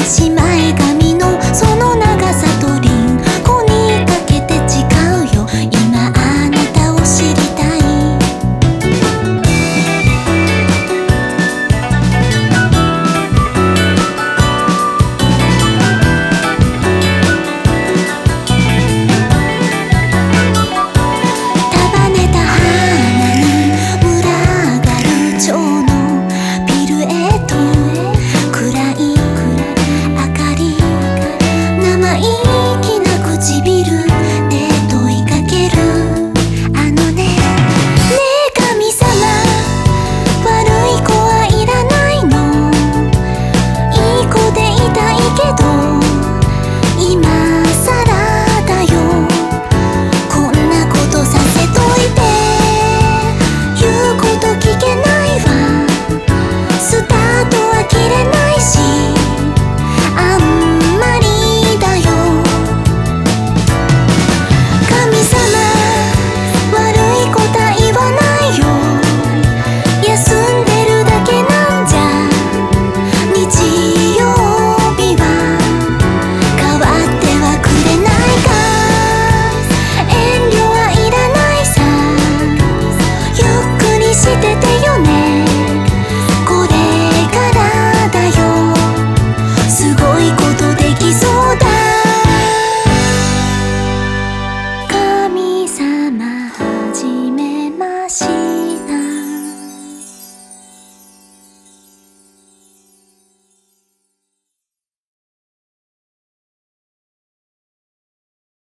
Merci. 生意気な唇